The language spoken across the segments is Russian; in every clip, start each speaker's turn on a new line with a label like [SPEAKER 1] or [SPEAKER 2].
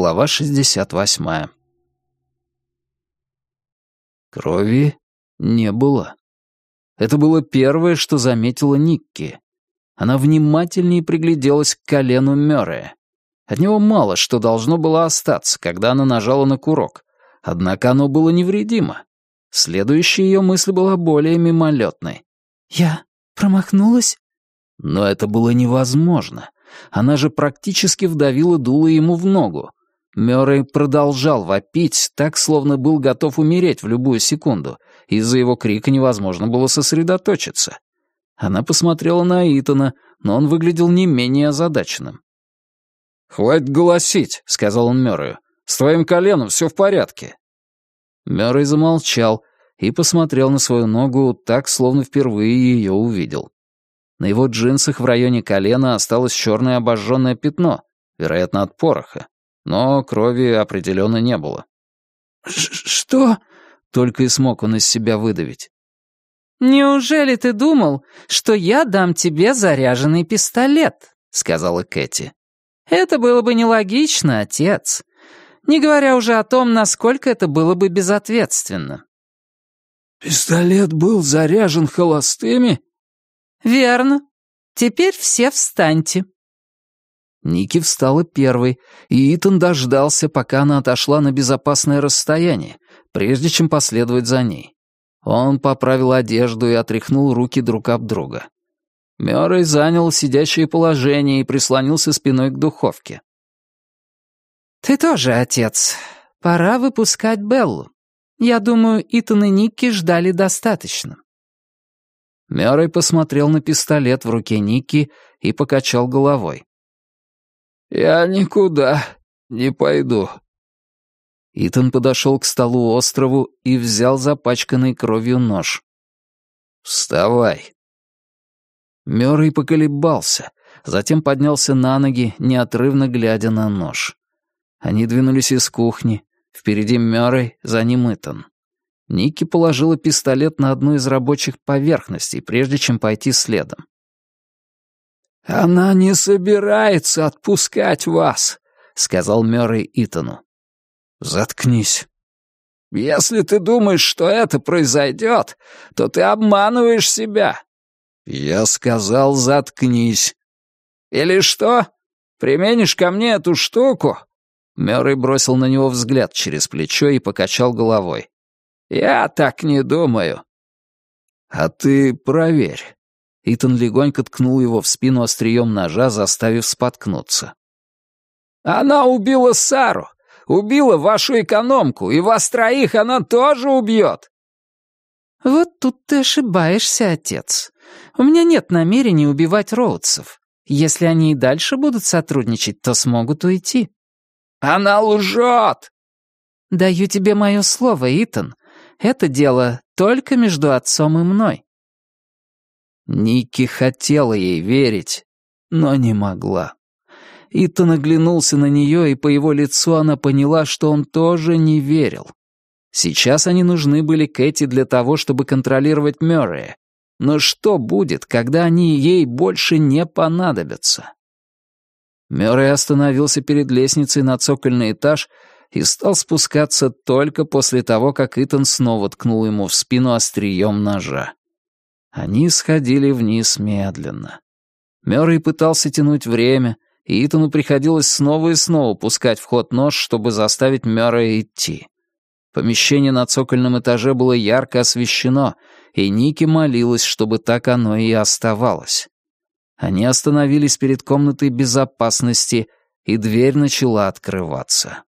[SPEAKER 1] Глава 68. Крови не было. Это было первое, что заметила Никки. Она внимательнее пригляделась к колену Мёррея. От него мало что должно было остаться, когда она нажала на курок. Однако оно было невредимо. Следующая ее мысль была более мимолетной.
[SPEAKER 2] «Я промахнулась?»
[SPEAKER 1] Но это было невозможно. Она же практически вдавила дуло ему в ногу. Мёррей продолжал вопить, так, словно был готов умереть в любую секунду. Из-за его крика невозможно было сосредоточиться. Она посмотрела на Итана, но он выглядел не менее озадаченным. «Хватит голосить», — сказал он Мёррею. «С твоим коленом все в порядке». Мёррей замолчал и посмотрел на свою ногу так, словно впервые ее увидел. На его джинсах в районе колена осталось черное обожженное пятно, вероятно, от пороха но крови определенно не было.
[SPEAKER 2] «Что?» — только и смог он из себя выдавить. «Неужели ты думал, что я дам тебе заряженный пистолет?» — сказала Кэти. «Это было бы нелогично, отец. Не говоря уже о том, насколько это было бы безответственно».
[SPEAKER 3] «Пистолет был заряжен холостыми?»
[SPEAKER 2] «Верно. Теперь все встаньте».
[SPEAKER 1] Ники встала первой, и Итан дождался, пока она отошла на безопасное расстояние, прежде чем последовать за ней. Он поправил одежду и отряхнул руки друг об друга. Мёррей занял сидящее положение и прислонился спиной к духовке.
[SPEAKER 2] «Ты тоже отец. Пора выпускать Беллу. Я думаю, Итан и Никки ждали достаточно».
[SPEAKER 1] Мёррей посмотрел на пистолет в руке Никки и покачал головой.
[SPEAKER 3] «Я никуда не пойду».
[SPEAKER 1] Итан подошел к столу острову и взял запачканный кровью нож. «Вставай». Мёррей поколебался, затем поднялся на ноги, неотрывно глядя на нож. Они двинулись из кухни. Впереди Мёррей, за ним Итан. Ники положила пистолет на одну из рабочих поверхностей, прежде чем пойти следом.
[SPEAKER 3] «Она не собирается отпускать вас», — сказал Мёррей Итану.
[SPEAKER 1] «Заткнись».
[SPEAKER 3] «Если ты думаешь, что это произойдет, то ты обманываешь себя».
[SPEAKER 1] «Я сказал, заткнись».
[SPEAKER 3] «Или что? Применишь ко мне эту штуку?»
[SPEAKER 1] Мёррей бросил на него взгляд через плечо и покачал головой.
[SPEAKER 3] «Я так не думаю».
[SPEAKER 1] «А ты проверь. Итан легонько ткнул его в спину острием ножа, заставив споткнуться.
[SPEAKER 3] «Она убила Сару! Убила вашу экономку, и вас троих она тоже убьет!»
[SPEAKER 2] «Вот тут ты ошибаешься, отец. У меня нет намерения убивать роудсов. Если они и дальше будут сотрудничать, то смогут уйти».
[SPEAKER 3] «Она лжет!»
[SPEAKER 2] «Даю тебе мое слово, Итан. Это дело только между отцом и мной.
[SPEAKER 1] Ники хотела ей верить, но не могла. Итан оглянулся на нее, и по его лицу она поняла, что он тоже не верил. Сейчас они нужны были Кэти для того, чтобы контролировать Мёррея. Но что будет, когда они ей больше не понадобятся? Мёррей остановился перед лестницей на цокольный этаж и стал спускаться только после того, как Итан снова ткнул ему в спину острием ножа. Они сходили вниз медленно. Мёррей пытался тянуть время, и Итану приходилось снова и снова пускать в ход нож, чтобы заставить Мёррея идти. Помещение на цокольном этаже было ярко освещено, и Ники молилась, чтобы так оно и оставалось. Они остановились перед комнатой безопасности, и дверь начала открываться.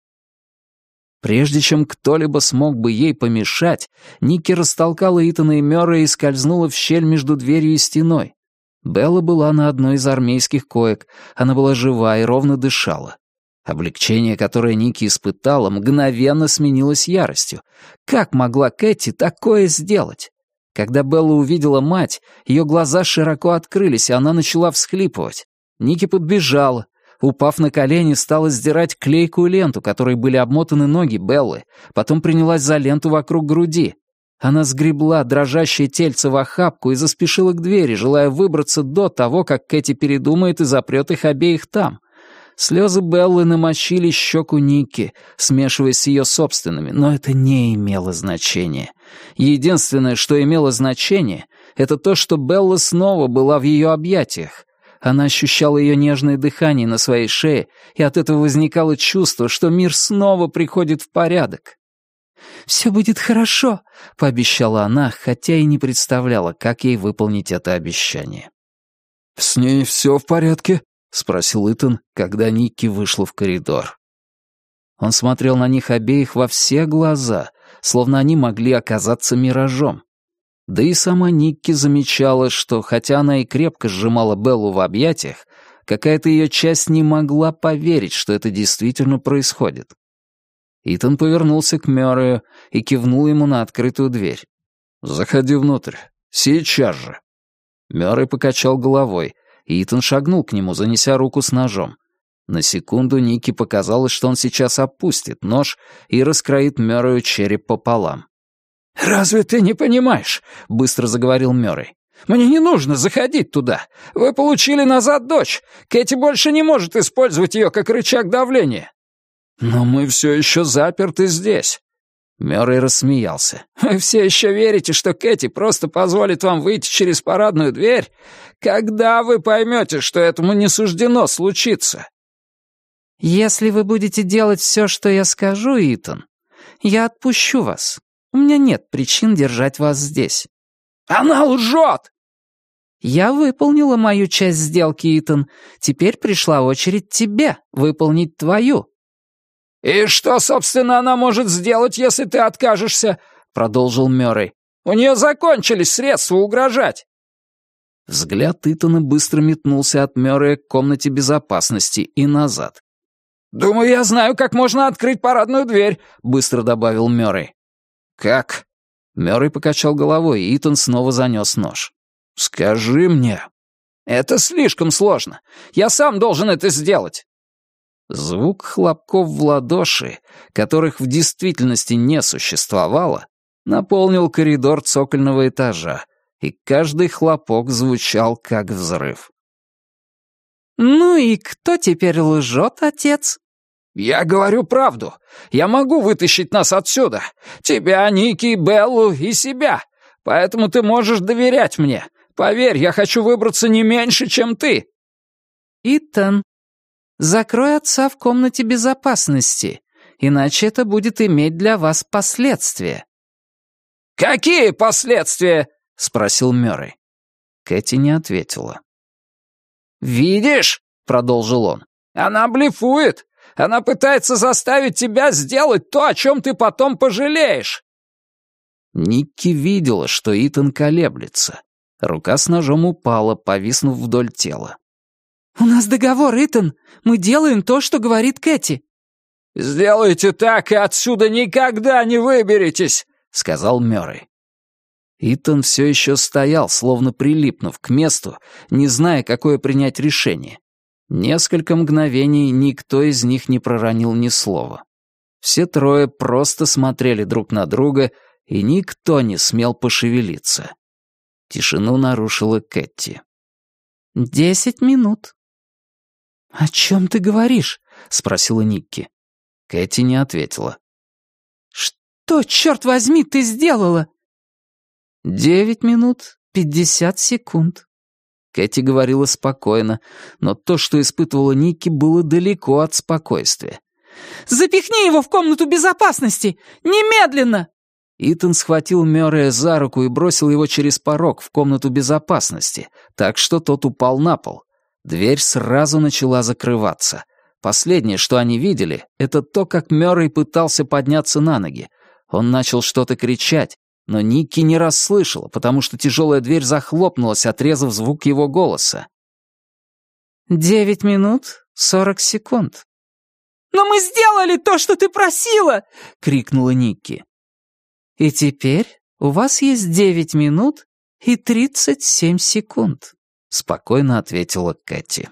[SPEAKER 1] Прежде чем кто-либо смог бы ей помешать, Ники растолкала Итана и Мёрра и скользнула в щель между дверью и стеной. Белла была на одной из армейских коек. Она была жива и ровно дышала. Облегчение, которое Ники испытала, мгновенно сменилось яростью. Как могла Кэти такое сделать? Когда Белла увидела мать, ее глаза широко открылись, и она начала всхлипывать. Ники подбежала, Упав на колени, стала сдирать клейкую ленту, которой были обмотаны ноги Беллы, потом принялась за ленту вокруг груди. Она сгребла дрожащее тельце в охапку и заспешила к двери, желая выбраться до того, как Кэти передумает и запрет их обеих там. Слезы Беллы намочили щеку Ники, смешиваясь с ее собственными, но это не имело значения. Единственное, что имело значение, это то, что Белла снова была в ее объятиях. Она ощущала ее нежное дыхание на своей шее, и от этого возникало чувство, что мир снова приходит в порядок. «Все будет хорошо», — пообещала она, хотя и не представляла, как ей выполнить это обещание.
[SPEAKER 3] «С ней все в порядке?»
[SPEAKER 1] — спросил Итан, когда Никки вышла в коридор. Он смотрел на них обеих во все глаза, словно они могли оказаться миражом. Да и сама Никки замечала, что, хотя она и крепко сжимала Беллу в объятиях, какая-то ее часть не могла поверить, что это действительно происходит. Итан повернулся к Мёррею и кивнул ему на открытую дверь.
[SPEAKER 3] «Заходи внутрь. Сейчас же».
[SPEAKER 1] Мёррей покачал головой, и Итан шагнул к нему, занеся руку с ножом. На секунду Нике показалось, что он сейчас опустит нож и раскроит Мёррею череп пополам.
[SPEAKER 3] «Разве ты не понимаешь?» — быстро заговорил Мёррей. «Мне не нужно заходить туда. Вы получили назад дочь. Кэти больше не может использовать ее как рычаг давления». «Но мы все еще заперты здесь».
[SPEAKER 1] Мёррей рассмеялся.
[SPEAKER 3] «Вы все еще верите, что Кэти просто позволит вам выйти через парадную дверь? Когда вы поймете, что этому не суждено случиться?»
[SPEAKER 2] «Если вы будете делать все, что я скажу, Итан, я отпущу вас. У меня нет причин держать вас здесь».
[SPEAKER 3] «Она лжет!»
[SPEAKER 2] «Я выполнила мою часть сделки, Итан. Теперь пришла очередь тебе выполнить твою».
[SPEAKER 3] «И что, собственно, она может сделать, если ты откажешься?» — продолжил Мёррей. «У нее закончились средства угрожать».
[SPEAKER 1] Взгляд Итана быстро метнулся от Мёррея к комнате безопасности и назад.
[SPEAKER 3] «Думаю, я знаю, как можно открыть парадную дверь», — быстро добавил Мёррей.
[SPEAKER 1] «Как?» Мёррей покачал головой, и Итан снова занёс нож.
[SPEAKER 3] «Скажи мне». «Это слишком сложно. Я сам должен это сделать».
[SPEAKER 1] Звук хлопков в ладоши, которых в действительности не существовало, наполнил коридор цокольного этажа, и каждый хлопок звучал как взрыв.
[SPEAKER 2] «Ну и кто теперь лжет, отец?»
[SPEAKER 3] «Я говорю правду. Я могу вытащить нас отсюда. Тебя, Ники, Беллу и себя. Поэтому ты можешь доверять мне. Поверь, я хочу выбраться не меньше, чем ты».
[SPEAKER 2] «Итан, закрой отца в комнате безопасности, иначе это будет иметь для вас последствия».
[SPEAKER 3] «Какие последствия?» — спросил Мёррей.
[SPEAKER 1] Кэти не ответила.
[SPEAKER 3] «Видишь?» — продолжил он. «Она блефует. Она пытается заставить тебя сделать то, о чем ты потом пожалеешь».
[SPEAKER 1] Никки видела, что Итан колеблется. Рука с ножом упала, повиснув вдоль тела.
[SPEAKER 2] «У нас договор, Итан. Мы делаем то, что говорит Кэти».
[SPEAKER 3] «Сделайте так, и отсюда никогда не выберетесь», — сказал Мёррей.
[SPEAKER 1] Итан все еще стоял, словно прилипнув к месту, не зная, какое принять решение. Несколько мгновений никто из них не проронил ни слова. Все трое просто смотрели друг на друга, и никто не смел пошевелиться. Тишину нарушила Кэти.
[SPEAKER 2] «Десять минут».
[SPEAKER 1] «О чем ты говоришь?» — спросила Никки. Кэти не ответила.
[SPEAKER 2] «Что, черт возьми, ты сделала?» «Девять минут пятьдесят секунд».
[SPEAKER 1] Кэти говорила спокойно, но то, что испытывала Никки, было далеко от спокойствия.
[SPEAKER 2] «Запихни его в комнату безопасности! Немедленно!»
[SPEAKER 1] Итан схватил Мёррея за руку и бросил его через порог в комнату безопасности, так что тот упал на пол. Дверь сразу начала закрываться. Последнее, что они видели, это то, как Мёррей пытался подняться на ноги. Он начал что-то кричать, но Никки не расслышала, потому что тяжелая дверь захлопнулась, отрезав звук его голоса.
[SPEAKER 2] «Девять минут сорок секунд».
[SPEAKER 4] «Но мы сделали то, что ты просила!»
[SPEAKER 1] — крикнула Никки.
[SPEAKER 2] «И теперь у вас есть девять минут и тридцать семь секунд», —
[SPEAKER 1] спокойно ответила Кэти.